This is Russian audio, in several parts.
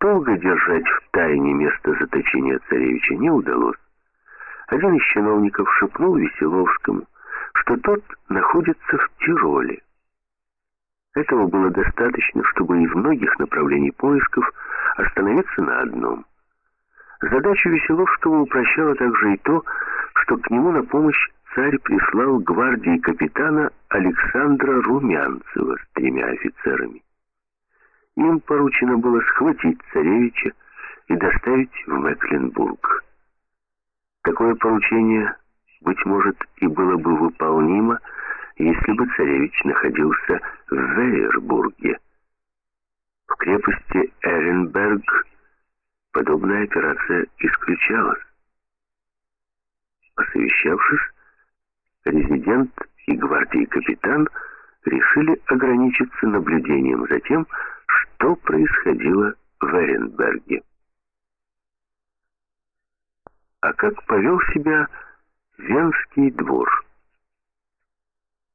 долго держать в тайне место заточения царевича не удалось. Один из чиновников шепнул Веселовскому, что тот находится в Тироле. Этого было достаточно, чтобы из многих направлений поисков остановиться на одном. Задачу Веселовского упрощало также и то, что к нему на помощь царь прислал гвардии капитана Александра Румянцева с тремя офицерами. Им поручено было схватить царевича и доставить в Мекленбург. Такое поручение, быть может, и было бы выполнимо, если бы царевич находился в Вейербурге. В крепости Эренберг подобная операция исключалась. Посовещавшись, резидент и гвардии капитан решили ограничиться наблюдением за тем, что происходило в Эренберге. А как повел себя Венский двор?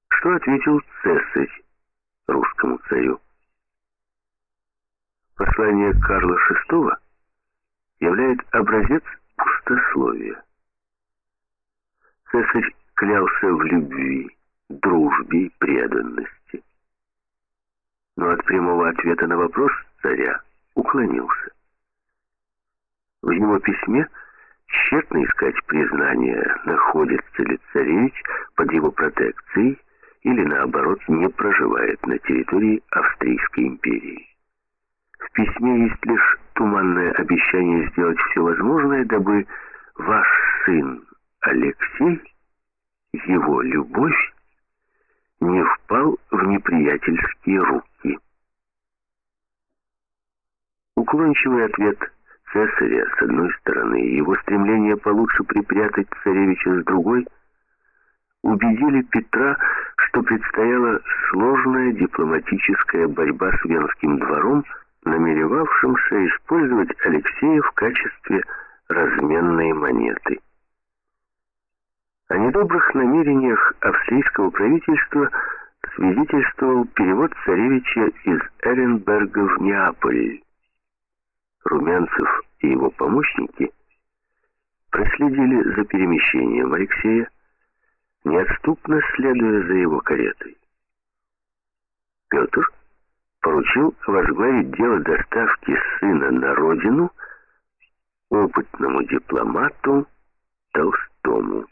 Что ответил цесарь русскому царю? Послание Карла VI является образец пустословия. Цесарь клялся в любви, дружбе и преданности. Но от прямого ответа на вопрос царя уклонился. В его письме тщетно искать признание, находится ли царевич под его протекцией или, наоборот, не проживает на территории Австрийской империи. В письме есть лишь туманное обещание сделать все возможное, дабы ваш сын Алексей, его любовь, не впал в неприятельские руки. Уклончивый ответ цесаря с одной стороны и его стремление получше припрятать царевича с другой убедили Петра, что предстояла сложная дипломатическая борьба с Венским двором, намеревавшимся использовать Алексея в качестве разменной монеты. О недобрых намерениях австрийского правительства свидетельствовал перевод царевича из Эренберга в Неаполь. Румянцев и его помощники проследили за перемещением Алексея, неотступно следуя за его каретой. Петр поручил возглавить дело доставки сына на родину опытному дипломату Толстому.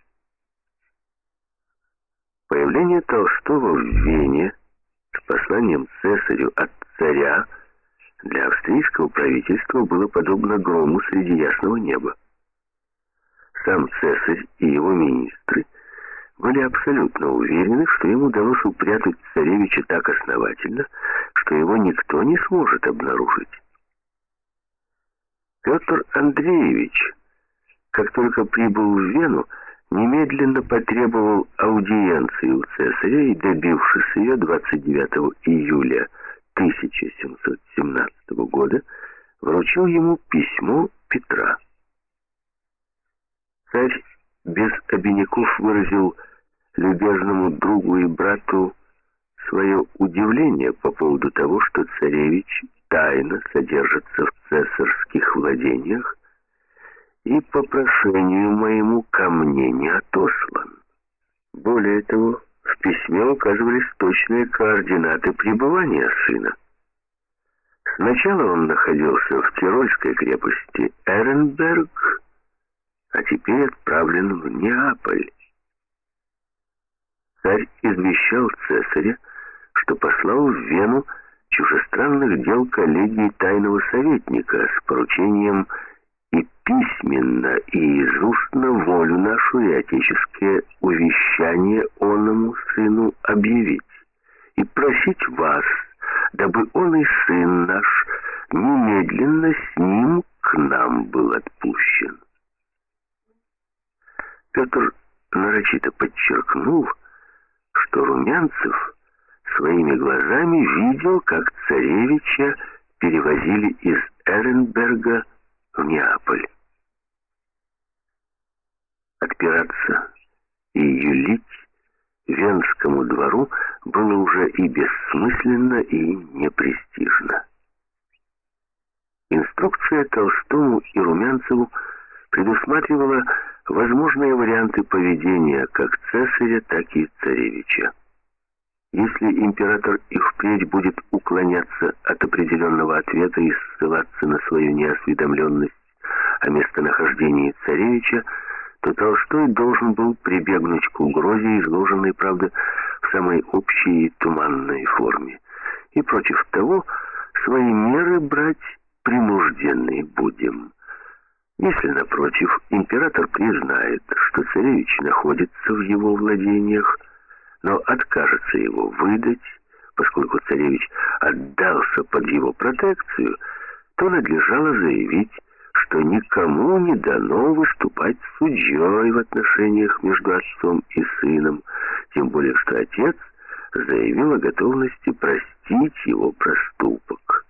Появление Толстого в Вене с посланием цесарю от царя для австрийского правительства было подобно грому среди ясного неба. Сам цесарь и его министры были абсолютно уверены, что ему удалось упрятать царевича так основательно, что его никто не сможет обнаружить. Петр Андреевич, как только прибыл в Вену, немедленно потребовал аудиенции у цесаря и, добившись ее 29 июля 1717 года, вручил ему письмо Петра. Царь без обиняков выразил любезному другу и брату свое удивление по поводу того, что царевич тайно содержится в цесарских владениях и по прошению моему ко мне не отослан. Более того, в письме указывались точные координаты пребывания сына. Сначала он находился в Тирольской крепости Эренберг, а теперь отправлен в Неаполь. Царь извещал цесаря, что послал в Вену чужестранных дел коллегии тайного советника с поручением и письменно, и из устно волю нашу и отеческие увещания оному сыну объявить, и просить вас, дабы он и сын наш немедленно с ним к нам был отпущен. Петр нарочито подчеркнул, что Румянцев своими глазами видел, как царевича перевозили из Эренберга в Неаполь. Отпираться и юлить Венскому двору было уже и бессмысленно, и непрестижно. Инструкция Толстому и Румянцеву предусматривала возможные варианты поведения как цесаря, так и царевича. Если император и впредь будет уклоняться от определенного ответа и ссылаться на свою неосведомленность о местонахождении царевича, то Толстой должен был прибегнуть к угрозе, изложенной, правда, в самой общей и туманной форме. И против того свои меры брать принужденные будем. Если, напротив, император признает, что царевич находится в его владениях, но откажется его выдать, поскольку царевич отдался под его протекцию, то надлежало заявить, что никому не дано выступать судьей в отношениях между отцом и сыном, тем более что отец заявил о готовности простить его проступок.